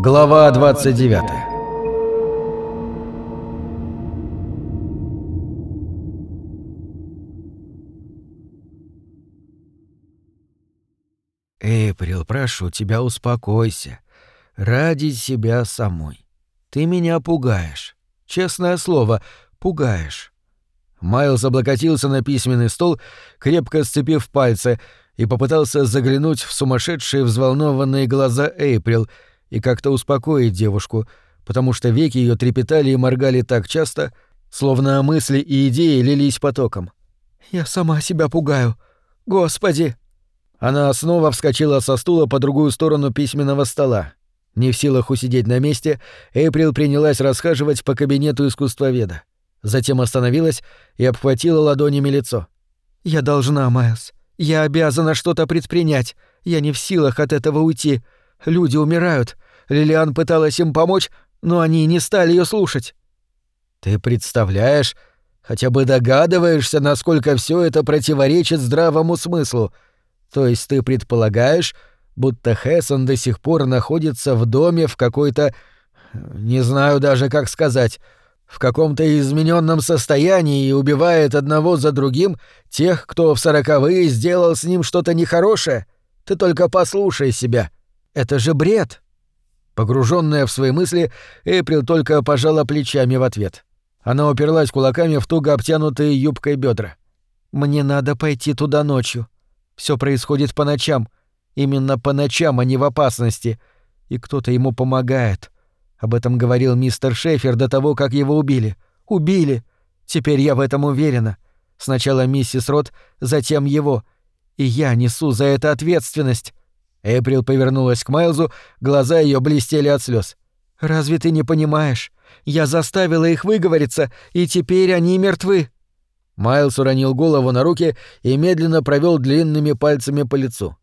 Глава 29 Эйприл, прошу тебя, успокойся. Ради себя самой. Ты меня пугаешь. Честное слово, пугаешь. Майлз облокотился на письменный стол, крепко сцепив пальцы, и попытался заглянуть в сумасшедшие взволнованные глаза Эйприл и как-то успокоить девушку, потому что веки ее трепетали и моргали так часто, словно мысли и идеи лились потоком. «Я сама себя пугаю. Господи!» Она снова вскочила со стула по другую сторону письменного стола. Не в силах усидеть на месте, Эйприл принялась расхаживать по кабинету искусствоведа. Затем остановилась и обхватила ладонями лицо. «Я должна, Майлз. Я обязана что-то предпринять. Я не в силах от этого уйти. Люди умирают. Лилиан пыталась им помочь, но они не стали ее слушать». «Ты представляешь, хотя бы догадываешься, насколько все это противоречит здравому смыслу. То есть ты предполагаешь, будто Хессон до сих пор находится в доме в какой-то... не знаю даже, как сказать в каком-то измененном состоянии и убивает одного за другим тех, кто в сороковые сделал с ним что-то нехорошее. Ты только послушай себя. Это же бред. Погруженная в свои мысли, Эйприл только пожала плечами в ответ. Она уперлась кулаками в туго обтянутые юбкой бедра. Мне надо пойти туда ночью. Все происходит по ночам. Именно по ночам, а не в опасности. И кто-то ему помогает. Об этом говорил мистер Шефер до того, как его убили. Убили! Теперь я в этом уверена. Сначала миссис Рот, затем его. И я несу за это ответственность. Эприл повернулась к Майлзу, глаза ее блестели от слез. «Разве ты не понимаешь? Я заставила их выговориться, и теперь они мертвы». Майлз уронил голову на руки и медленно провел длинными пальцами по лицу.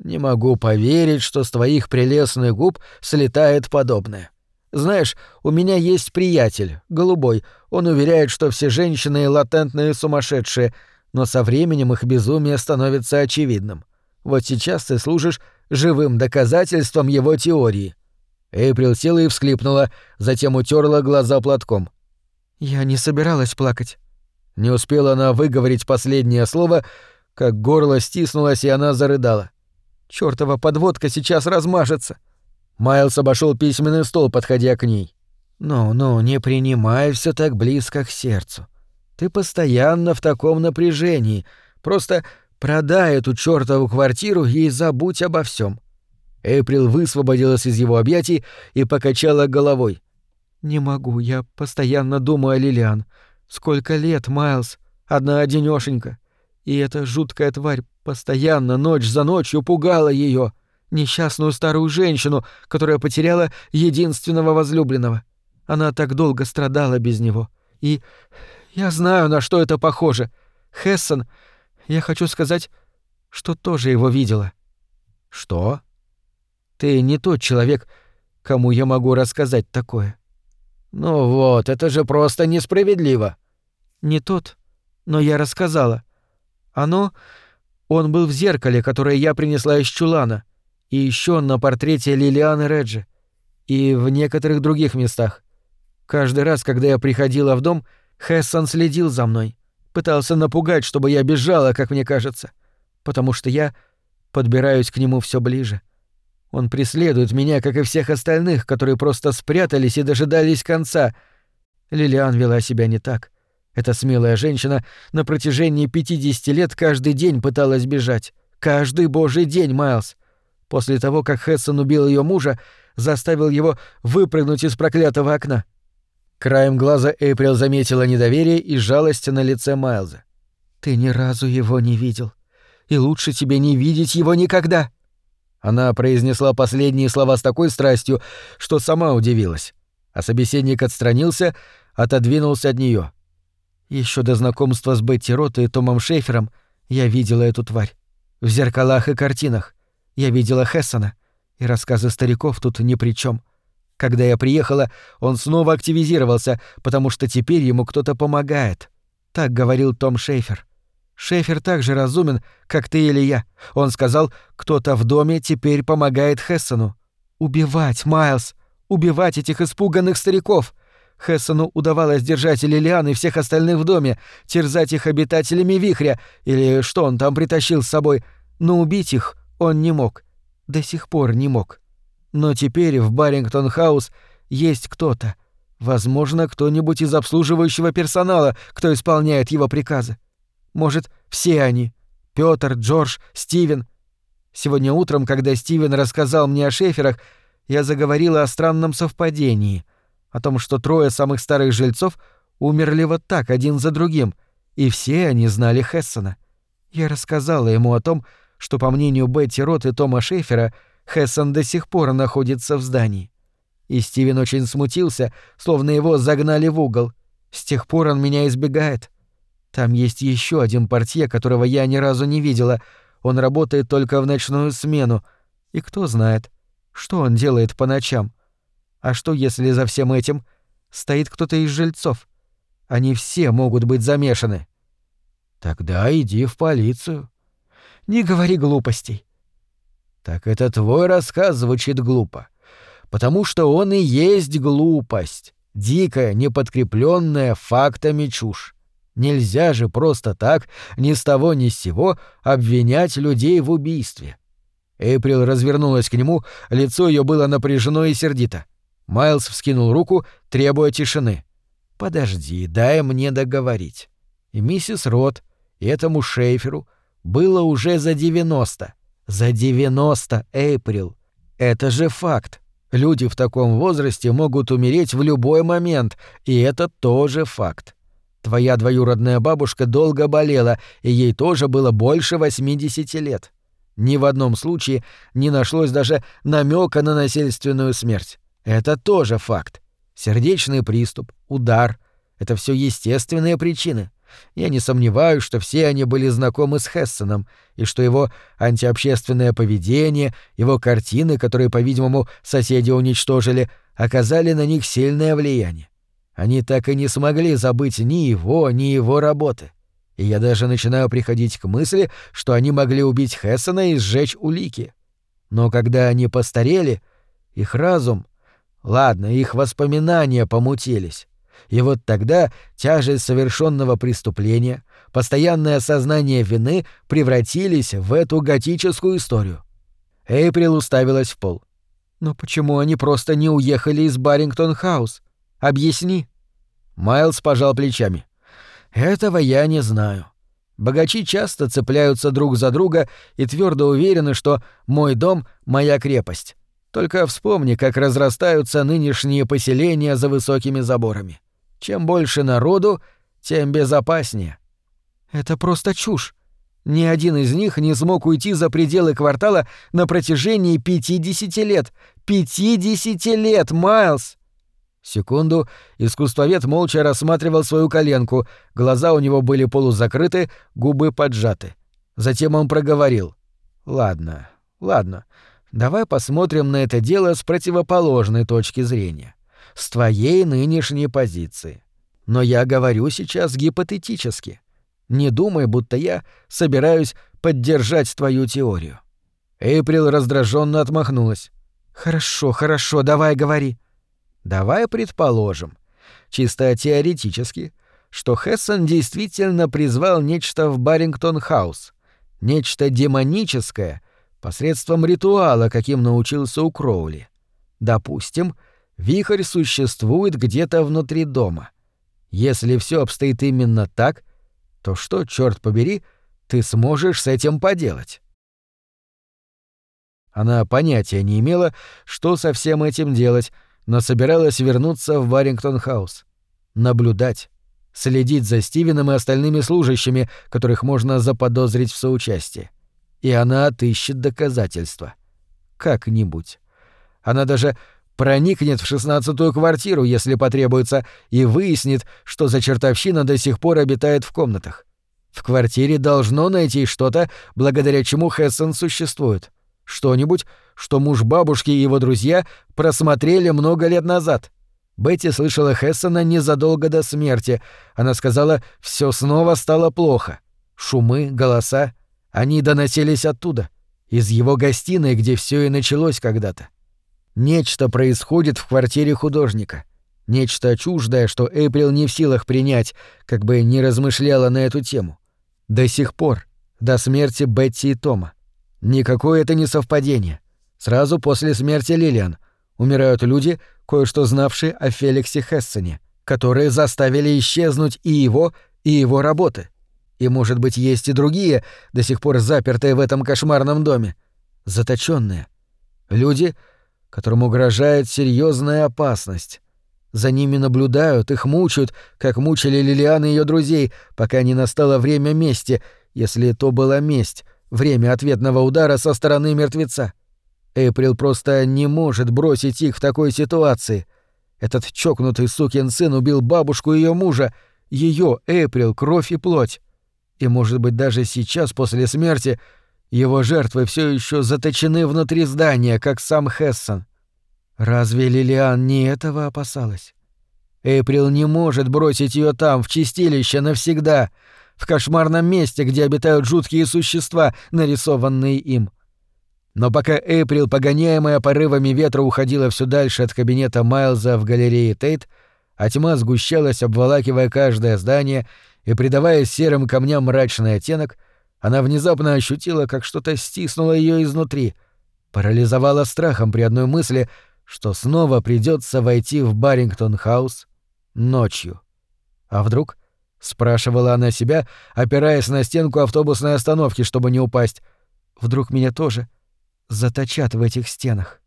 «Не могу поверить, что с твоих прелестных губ слетает подобное. Знаешь, у меня есть приятель, голубой. Он уверяет, что все женщины латентные сумасшедшие, но со временем их безумие становится очевидным. Вот сейчас ты служишь живым доказательством его теории». Эйприл села и всхлипнула, затем утерла глаза платком. «Я не собиралась плакать». Не успела она выговорить последнее слово, как горло стиснулось, и она зарыдала. «Чёртова подводка сейчас размажется!» Майлз обошел письменный стол, подходя к ней. «Ну-ну, не принимай все так близко к сердцу. Ты постоянно в таком напряжении. Просто продай эту чёртову квартиру и забудь обо всем. Эйприл высвободилась из его объятий и покачала головой. «Не могу, я постоянно думаю о Лилиан. Сколько лет, Майлз, одна одинёшенька. И эта жуткая тварь постоянно, ночь за ночью, пугала ее несчастную старую женщину, которая потеряла единственного возлюбленного. Она так долго страдала без него. И я знаю, на что это похоже. Хессон, я хочу сказать, что тоже его видела. Что? Ты не тот человек, кому я могу рассказать такое. Ну вот, это же просто несправедливо. Не тот, но я рассказала. Оно... Он был в зеркале, которое я принесла из чулана и еще на портрете Лилианы Реджи, и в некоторых других местах. Каждый раз, когда я приходила в дом, Хессон следил за мной, пытался напугать, чтобы я бежала, как мне кажется, потому что я подбираюсь к нему все ближе. Он преследует меня, как и всех остальных, которые просто спрятались и дожидались конца. Лилиан вела себя не так. Эта смелая женщина на протяжении 50 лет каждый день пыталась бежать. Каждый божий день, Майлз. После того, как Хессон убил ее мужа, заставил его выпрыгнуть из проклятого окна. Краем глаза Эйприл заметила недоверие и жалость на лице Майлза. «Ты ни разу его не видел. И лучше тебе не видеть его никогда!» Она произнесла последние слова с такой страстью, что сама удивилась. А собеседник отстранился, отодвинулся от нее. Еще до знакомства с Бетти Рот и Томом Шейфером я видела эту тварь. В зеркалах и картинах. Я видела Хессона, и рассказы стариков тут ни при чем. Когда я приехала, он снова активизировался, потому что теперь ему кто-то помогает. Так говорил Том Шейфер. Шейфер так же разумен, как ты или я. Он сказал, кто-то в доме теперь помогает Хессону. Убивать, Майлз! Убивать этих испуганных стариков! Хессону удавалось держать Лилиан и всех остальных в доме, терзать их обитателями вихря, или что он там притащил с собой, но убить их он не мог. До сих пор не мог. Но теперь в Баррингтон-хаус есть кто-то. Возможно, кто-нибудь из обслуживающего персонала, кто исполняет его приказы. Может, все они. Пётр, Джордж, Стивен. Сегодня утром, когда Стивен рассказал мне о шеферах, я заговорила о странном совпадении, о том, что трое самых старых жильцов умерли вот так, один за другим, и все они знали Хессона. Я рассказала ему о том, что, по мнению Бетти Рот и Тома Шефера, Хессон до сих пор находится в здании. И Стивен очень смутился, словно его загнали в угол. С тех пор он меня избегает. Там есть еще один портье, которого я ни разу не видела. Он работает только в ночную смену. И кто знает, что он делает по ночам. А что, если за всем этим стоит кто-то из жильцов? Они все могут быть замешаны. Тогда иди в полицию. Не говори глупостей. Так это твой рассказ звучит глупо. Потому что он и есть глупость. Дикая, неподкрепленная фактами чушь. Нельзя же просто так, ни с того ни с сего, обвинять людей в убийстве. Эйприл развернулась к нему, лицо ее было напряжено и сердито. Майлз вскинул руку, требуя тишины. «Подожди, дай мне договорить». И миссис Рот, и этому Шейферу было уже за девяносто. За девяносто, Эйприл. Это же факт. Люди в таком возрасте могут умереть в любой момент, и это тоже факт. Твоя двоюродная бабушка долго болела, и ей тоже было больше 80 лет. Ни в одном случае не нашлось даже намека на насильственную смерть. Это тоже факт. Сердечный приступ, удар — это все естественные причины. Я не сомневаюсь, что все они были знакомы с Хессеном, и что его антиобщественное поведение, его картины, которые, по-видимому, соседи уничтожили, оказали на них сильное влияние. Они так и не смогли забыть ни его, ни его работы. И я даже начинаю приходить к мысли, что они могли убить Хессена и сжечь улики. Но когда они постарели, их разум... Ладно, их воспоминания помутились. И вот тогда тяжесть совершенного преступления, постоянное осознание вины превратились в эту готическую историю. Эйприл уставилась в пол. «Но почему они просто не уехали из Баррингтон-хаус? Объясни». Майлз пожал плечами. «Этого я не знаю. Богачи часто цепляются друг за друга и твердо уверены, что мой дом — моя крепость. Только вспомни, как разрастаются нынешние поселения за высокими заборами. Чем больше народу, тем безопаснее. Это просто чушь. Ни один из них не смог уйти за пределы квартала на протяжении 50 лет. 50 лет, Майлз! Секунду искусствовед молча рассматривал свою коленку, глаза у него были полузакрыты, губы поджаты. Затем он проговорил. «Ладно, ладно, давай посмотрим на это дело с противоположной точки зрения с твоей нынешней позиции. Но я говорю сейчас гипотетически. Не думай, будто я собираюсь поддержать твою теорию. Эйприл раздраженно отмахнулась. Хорошо, хорошо, давай говори. Давай предположим, чисто теоретически, что Хессон действительно призвал нечто в Баррингтон-хаус, нечто демоническое, посредством ритуала, каким научился у Кроули. Допустим, Вихрь существует где-то внутри дома. Если все обстоит именно так, то что, черт побери, ты сможешь с этим поделать? Она понятия не имела, что со всем этим делать, но собиралась вернуться в Баррингтон-хаус. Наблюдать, следить за Стивеном и остальными служащими, которых можно заподозрить в соучастии. И она отыщет доказательства. Как-нибудь. Она даже проникнет в шестнадцатую квартиру, если потребуется, и выяснит, что за чертовщина до сих пор обитает в комнатах. В квартире должно найти что-то, благодаря чему Хессон существует. Что-нибудь, что муж бабушки и его друзья просмотрели много лет назад. Бетти слышала Хессона незадолго до смерти. Она сказала, все снова стало плохо. Шумы, голоса, они доносились оттуда, из его гостиной, где все и началось когда-то. Нечто происходит в квартире художника. Нечто чуждое, что Эйприл не в силах принять, как бы не размышляла на эту тему. До сих пор, до смерти Бетти и Тома. Никакое это не совпадение. Сразу после смерти Лилиан умирают люди, кое-что знавшие о Феликсе Хессене, которые заставили исчезнуть и его, и его работы. И, может быть, есть и другие, до сих пор запертые в этом кошмарном доме. Заточенные. Люди, которым угрожает серьезная опасность. За ними наблюдают, их мучают, как мучили Лилиан и ее друзей, пока не настало время мести, если то была месть, время ответного удара со стороны мертвеца. Эйприл просто не может бросить их в такой ситуации. Этот чокнутый сукин сын убил бабушку ее мужа, ее Эйприл, кровь и плоть. И, может быть, даже сейчас, после смерти, его жертвы все еще заточены внутри здания, как сам Хессон. Разве Лилиан не этого опасалась? Эйприл не может бросить ее там, в чистилище, навсегда, в кошмарном месте, где обитают жуткие существа, нарисованные им. Но пока Эйприл, погоняемая порывами ветра, уходила все дальше от кабинета Майлза в галерее Тейт, а тьма сгущалась, обволакивая каждое здание и придавая серым камням мрачный оттенок, она внезапно ощутила, как что-то стиснуло ее изнутри, парализовало страхом при одной мысли, что снова придется войти в Баррингтон-хаус ночью. А вдруг? — спрашивала она себя, опираясь на стенку автобусной остановки, чтобы не упасть. «Вдруг меня тоже заточат в этих стенах?»